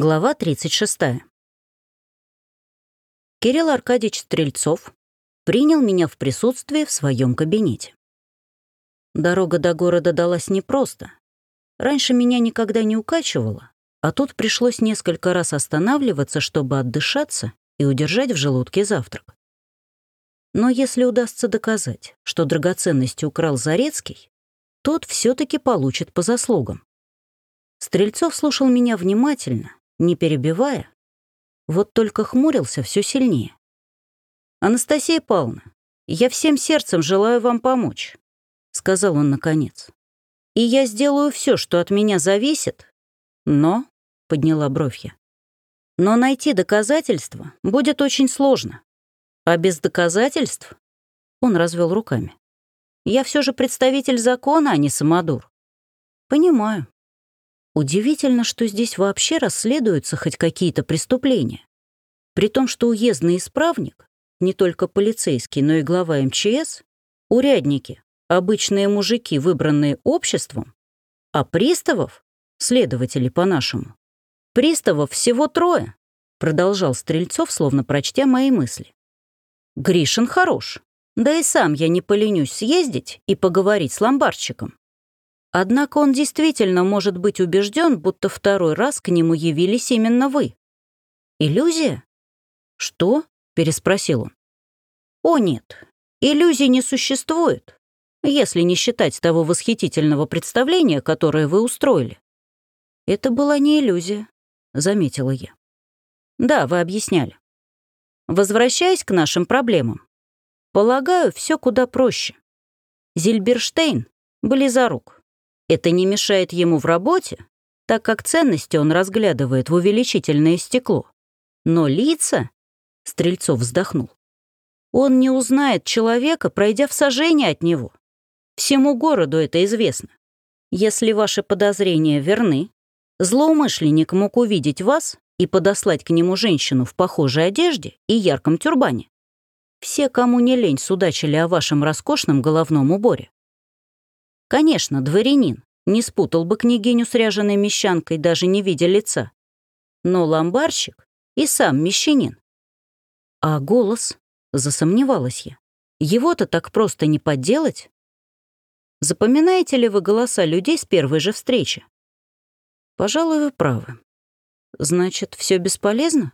Глава 36. Кирилл Аркадьевич Стрельцов принял меня в присутствии в своем кабинете. Дорога до города далась непросто. Раньше меня никогда не укачивало, а тут пришлось несколько раз останавливаться, чтобы отдышаться и удержать в желудке завтрак. Но если удастся доказать, что драгоценности украл Зарецкий, тот все таки получит по заслугам. Стрельцов слушал меня внимательно, не перебивая, вот только хмурился все сильнее. «Анастасия Павловна, я всем сердцем желаю вам помочь», — сказал он наконец. «И я сделаю все, что от меня зависит, но...» — подняла бровь я. «Но найти доказательства будет очень сложно. А без доказательств...» — он развел руками. «Я все же представитель закона, а не самодур». «Понимаю», Удивительно, что здесь вообще расследуются хоть какие-то преступления. При том, что уездный исправник, не только полицейский, но и глава МЧС, урядники, обычные мужики, выбранные обществом, а приставов, следователи по-нашему, приставов всего трое, продолжал Стрельцов, словно прочтя мои мысли. Гришин хорош, да и сам я не поленюсь съездить и поговорить с ломбарчиком. Однако он действительно может быть убежден, будто второй раз к нему явились именно вы. Иллюзия? Что? переспросил он. О нет, иллюзий не существует, если не считать того восхитительного представления, которое вы устроили. Это была не иллюзия, заметила я. Да, вы объясняли. Возвращаясь к нашим проблемам, полагаю, все куда проще. Зильберштейн близорук. Это не мешает ему в работе, так как ценности он разглядывает в увеличительное стекло. Но лица... Стрельцов вздохнул. Он не узнает человека, пройдя в сожжение от него. Всему городу это известно. Если ваши подозрения верны, злоумышленник мог увидеть вас и подослать к нему женщину в похожей одежде и ярком тюрбане. Все, кому не лень, судачили о вашем роскошном головном уборе. Конечно, дворянин. Не спутал бы княгиню с ряженой мещанкой, даже не видя лица. Но ломбарщик и сам мещанин. А голос? Засомневалась я. Его-то так просто не подделать. Запоминаете ли вы голоса людей с первой же встречи? Пожалуй, вы правы. Значит, все бесполезно?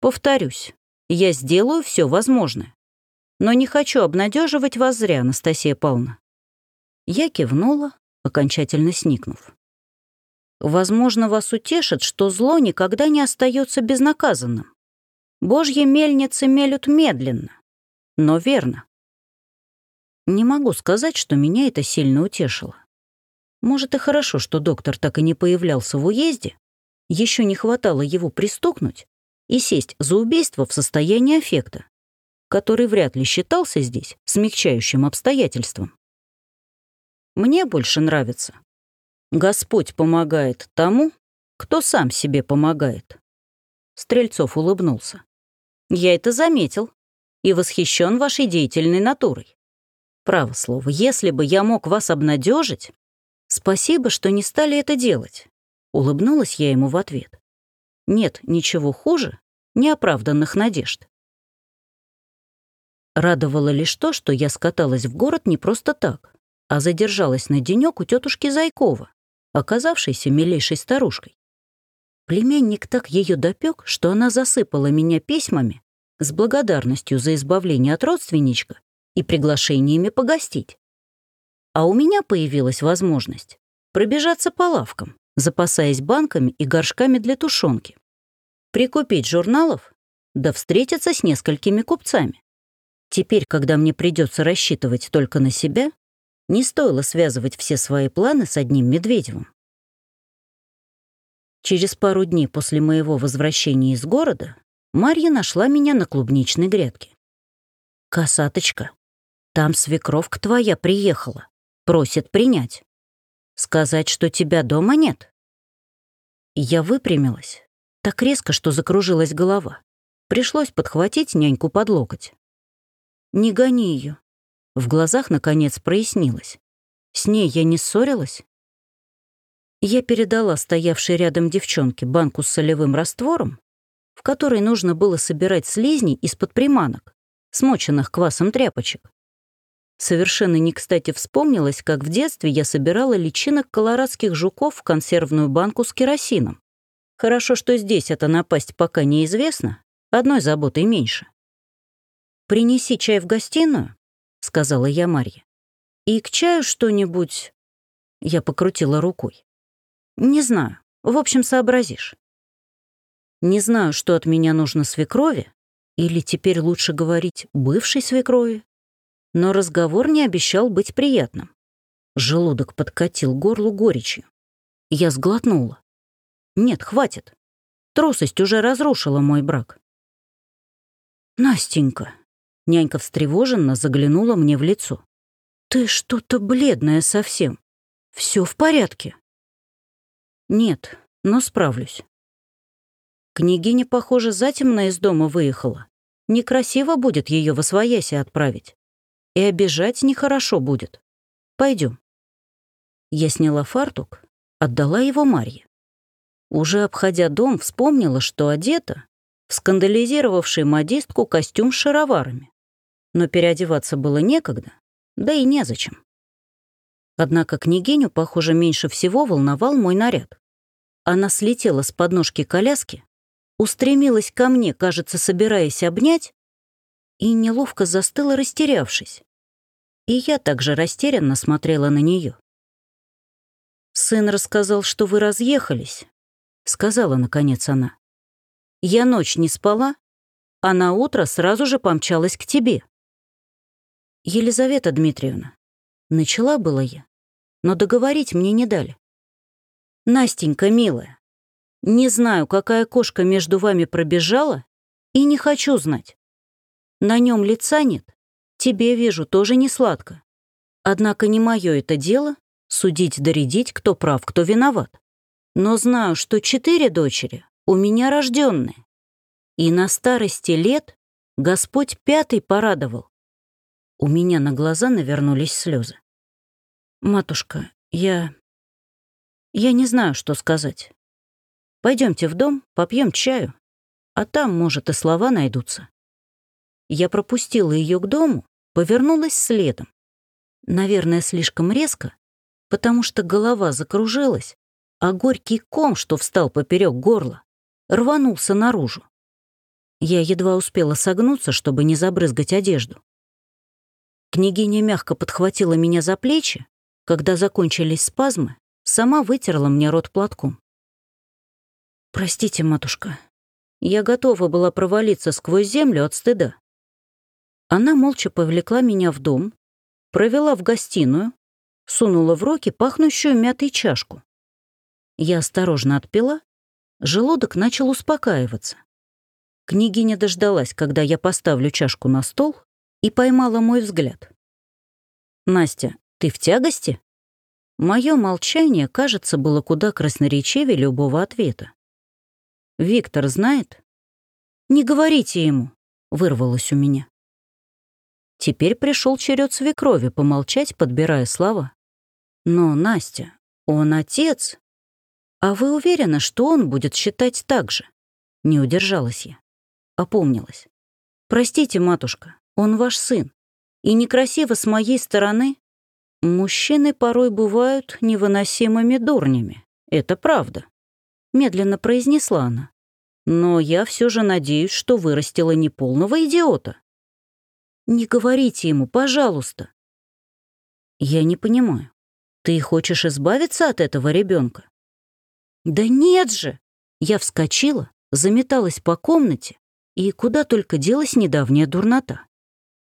Повторюсь, я сделаю все возможное. Но не хочу обнадеживать вас зря, Анастасия Павловна. Я кивнула, окончательно сникнув. Возможно, вас утешит, что зло никогда не остается безнаказанным. Божьи мельницы мелют медленно, но верно. Не могу сказать, что меня это сильно утешило. Может, и хорошо, что доктор так и не появлялся в уезде. Еще не хватало его пристукнуть и сесть за убийство в состоянии аффекта, который вряд ли считался здесь смягчающим обстоятельством. Мне больше нравится. Господь помогает тому, кто сам себе помогает. Стрельцов улыбнулся. Я это заметил и восхищен вашей деятельной натурой. Право слово, если бы я мог вас обнадежить, спасибо, что не стали это делать. Улыбнулась я ему в ответ. Нет ничего хуже неоправданных надежд. Радовало лишь то, что я скаталась в город не просто так а задержалась на денек у тетушки Зайкова, оказавшейся милейшей старушкой. Племянник так ее допек, что она засыпала меня письмами с благодарностью за избавление от родственничка и приглашениями погостить. А у меня появилась возможность пробежаться по лавкам, запасаясь банками и горшками для тушенки, прикупить журналов, да встретиться с несколькими купцами. Теперь, когда мне придется рассчитывать только на себя, не стоило связывать все свои планы с одним Медведевым. Через пару дней после моего возвращения из города Марья нашла меня на клубничной грядке. «Косаточка, там свекровка твоя приехала. Просит принять. Сказать, что тебя дома нет?» Я выпрямилась. Так резко, что закружилась голова. Пришлось подхватить няньку под локоть. «Не гони ее, в глазах, наконец, прояснилось. С ней я не ссорилась? Я передала стоявшей рядом девчонке банку с солевым раствором, в которой нужно было собирать слизни из-под приманок, смоченных квасом тряпочек. Совершенно не кстати вспомнилось, как в детстве я собирала личинок колорадских жуков в консервную банку с керосином. Хорошо, что здесь эта напасть пока неизвестна, одной заботой меньше. «Принеси чай в гостиную», — сказала я Марье. «И к чаю что-нибудь...» Я покрутила рукой. «Не знаю. В общем, сообразишь». Не знаю, что от меня нужно свекрови, или теперь лучше говорить бывшей свекрови, но разговор не обещал быть приятным. Желудок подкатил горлу горечью. Я сглотнула. Нет, хватит. Трусость уже разрушила мой брак. «Настенька», — нянька встревоженно заглянула мне в лицо. «Ты что-то бледная совсем. Все в порядке?» «Нет, но справлюсь». Княгиня, похоже, затемно из дома выехала. Некрасиво будет ее в освояси отправить. И обижать нехорошо будет. Пойдем. Я сняла фартук, отдала его Марье. Уже обходя дом, вспомнила, что одета в скандализировавший модистку костюм с шароварами. Но переодеваться было некогда, да и незачем. Однако княгиню, похоже, меньше всего волновал мой наряд. Она слетела с подножки коляски, устремилась ко мне, кажется, собираясь обнять, и неловко застыла, растерявшись и я также растерянно смотрела на нее. «Сын рассказал, что вы разъехались», — сказала, наконец, она. «Я ночь не спала, а на утро сразу же помчалась к тебе». «Елизавета Дмитриевна», — начала была я, но договорить мне не дали. «Настенька, милая, не знаю, какая кошка между вами пробежала, и не хочу знать. На нем лица нет, Тебе, вижу, тоже не сладко. Однако не мое это дело судить-доредить, кто прав, кто виноват. Но знаю, что четыре дочери у меня рожденные. И на старости лет Господь пятый порадовал. У меня на глаза навернулись слезы. «Матушка, я... я не знаю, что сказать. Пойдемте в дом, попьем чаю, а там, может, и слова найдутся». Я пропустила ее к дому, повернулась следом. Наверное, слишком резко, потому что голова закружилась, а горький ком, что встал поперек горла, рванулся наружу. Я едва успела согнуться, чтобы не забрызгать одежду. Княгиня мягко подхватила меня за плечи, когда закончились спазмы, сама вытерла мне рот платком. «Простите, матушка, я готова была провалиться сквозь землю от стыда. Она молча повлекла меня в дом, провела в гостиную, сунула в руки пахнущую мятой чашку. Я осторожно отпила, желудок начал успокаиваться. Княгиня дождалась, когда я поставлю чашку на стол, и поймала мой взгляд. «Настя, ты в тягости?» Мое молчание, кажется, было куда красноречивее любого ответа. «Виктор знает?» «Не говорите ему», — вырвалось у меня. Теперь пришел черед свекрови помолчать, подбирая слова. «Но, Настя, он отец. А вы уверены, что он будет считать так же?» Не удержалась я. Опомнилась. «Простите, матушка, он ваш сын. И некрасиво с моей стороны. Мужчины порой бывают невыносимыми дурнями. Это правда», — медленно произнесла она. «Но я все же надеюсь, что вырастила не полного идиота». Не говорите ему, пожалуйста. Я не понимаю. Ты хочешь избавиться от этого ребенка? Да нет же! Я вскочила, заметалась по комнате, и куда только делась недавняя дурнота.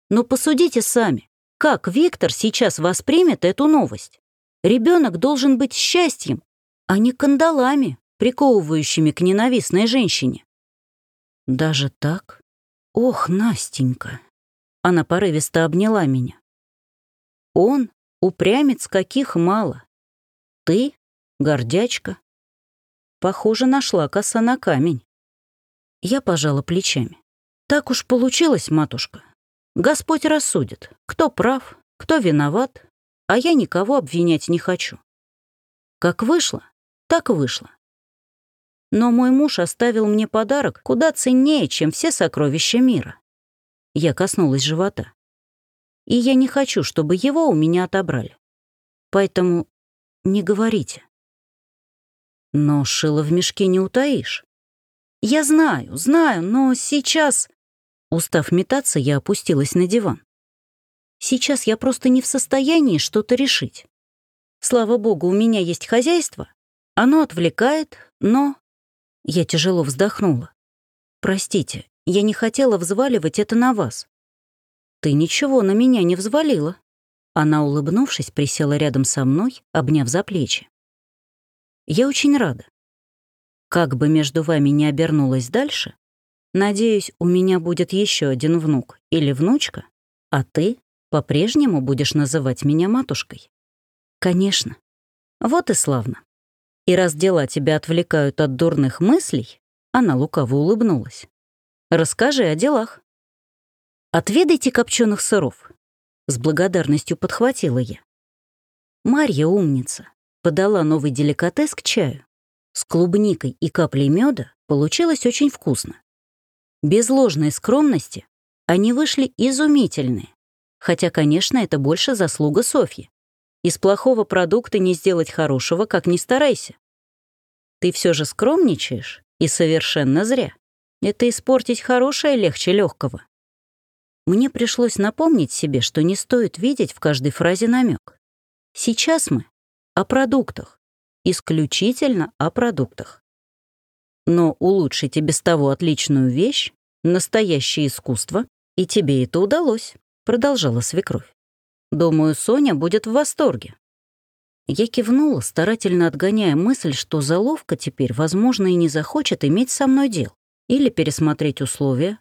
Но посудите сами, как Виктор сейчас воспримет эту новость? Ребенок должен быть счастьем, а не кандалами, приковывающими к ненавистной женщине. Даже так? Ох, Настенька, она порывисто обняла меня. Он упрямец каких мало. Ты — гордячка. Похоже, нашла коса на камень. Я пожала плечами. Так уж получилось, матушка. Господь рассудит, кто прав, кто виноват, а я никого обвинять не хочу. Как вышло, Так вышло. Но мой муж оставил мне подарок куда ценнее, чем все сокровища мира. Я коснулась живота. И я не хочу, чтобы его у меня отобрали. Поэтому не говорите. Но шило в мешке не утаишь. Я знаю, знаю, но сейчас... Устав метаться, я опустилась на диван. Сейчас я просто не в состоянии что-то решить. Слава богу, у меня есть хозяйство. Оно отвлекает, но... Я тяжело вздохнула. Простите, я не хотела взваливать это на вас. Ты ничего на меня не взвалила. Она, улыбнувшись, присела рядом со мной, обняв за плечи. Я очень рада. Как бы между вами ни обернулось дальше, надеюсь, у меня будет еще один внук или внучка, а ты по-прежнему будешь называть меня матушкой. Конечно. Вот и славно. И раз дела тебя отвлекают от дурных мыслей, она лукаво улыбнулась. Расскажи о делах. Отведайте копченых сыров. С благодарностью подхватила я. Марья умница. Подала новый деликатес к чаю. С клубникой и каплей меда получилось очень вкусно. Без ложной скромности они вышли изумительные. Хотя, конечно, это больше заслуга Софьи. Из плохого продукта не сделать хорошего, как ни старайся. Ты все же скромничаешь, и совершенно зря. Это испортить хорошее легче легкого. Мне пришлось напомнить себе, что не стоит видеть в каждой фразе намек. Сейчас мы о продуктах, исключительно о продуктах. Но улучшить и без того отличную вещь — настоящее искусство, и тебе это удалось, продолжала свекровь. Думаю, Соня будет в восторге. Я кивнула, старательно отгоняя мысль, что заловка теперь, возможно, и не захочет иметь со мной дел или пересмотреть условия.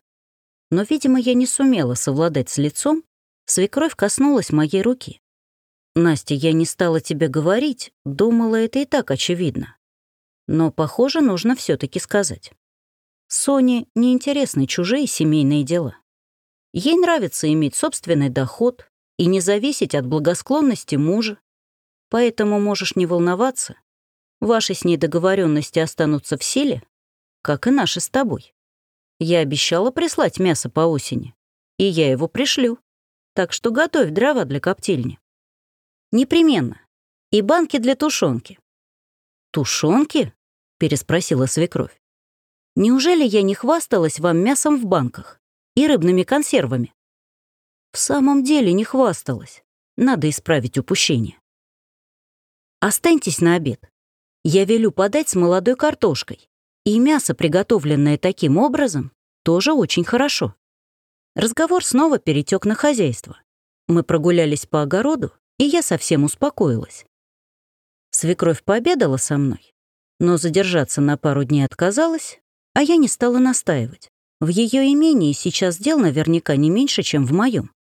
Но, видимо, я не сумела совладать с лицом, свекровь коснулась моей руки. «Настя, я не стала тебе говорить, думала, это и так очевидно. Но, похоже, нужно все таки сказать. Соне неинтересны чужие семейные дела. Ей нравится иметь собственный доход, и не зависеть от благосклонности мужа. Поэтому можешь не волноваться. Ваши с ней договоренности останутся в силе, как и наши с тобой. Я обещала прислать мясо по осени, и я его пришлю. Так что готовь дрова для коптильни. Непременно. И банки для тушенки. Тушенки? переспросила свекровь. Неужели я не хвасталась вам мясом в банках и рыбными консервами? В самом деле не хвасталась. Надо исправить упущение. Останьтесь на обед. Я велю подать с молодой картошкой. И мясо, приготовленное таким образом, тоже очень хорошо. Разговор снова перетек на хозяйство. Мы прогулялись по огороду, и я совсем успокоилась. Свекровь пообедала со мной, но задержаться на пару дней отказалась, а я не стала настаивать. В ее имении сейчас дел наверняка не меньше, чем в моем.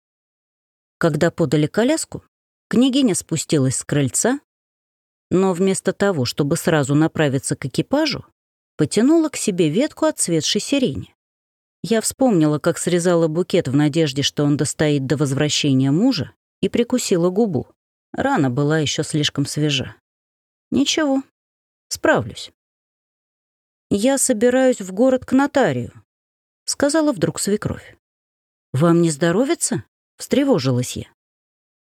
Когда подали коляску, княгиня спустилась с крыльца, но вместо того, чтобы сразу направиться к экипажу, потянула к себе ветку отцветшей сирени. Я вспомнила, как срезала букет в надежде, что он достоит до возвращения мужа, и прикусила губу. Рана была еще слишком свежа. Ничего, справлюсь. «Я собираюсь в город к нотарию», — сказала вдруг свекровь. «Вам не здоровится?» Встревожилась я.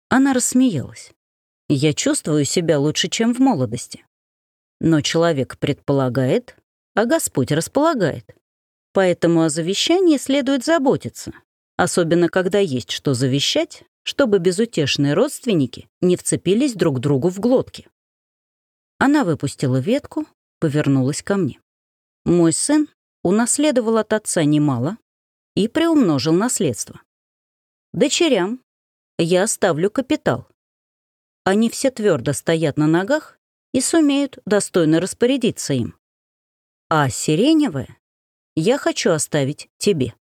Она рассмеялась. Я чувствую себя лучше, чем в молодости. Но человек предполагает, а Господь располагает. Поэтому о завещании следует заботиться, особенно когда есть что завещать, чтобы безутешные родственники не вцепились друг другу в глотки. Она выпустила ветку, повернулась ко мне. Мой сын унаследовал от отца немало и приумножил наследство. Дочерям я оставлю капитал. Они все твердо стоят на ногах и сумеют достойно распорядиться им. А сиреневое я хочу оставить тебе.